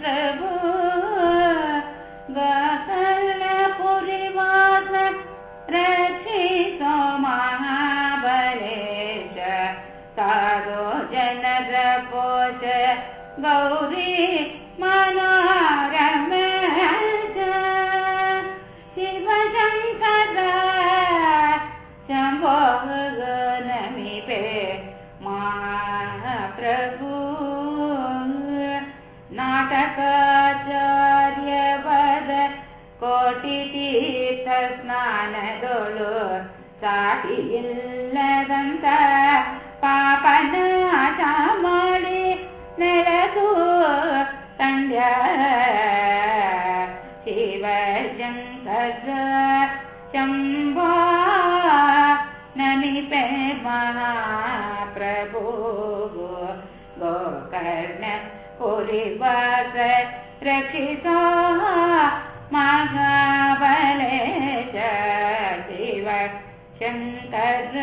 प्रभु गकर्णपुरिवास रक्षितो महाबलेश सारो जनरपोष गौरी मनोरम समीपे मा प्रभु नाटकचार्यवद कोटि स्नान डोलो काटि लन्ता पापना कामीर महाप्रभु गोकर्ण पुरिवास रक्षितो महाबले च शिव शङ्कर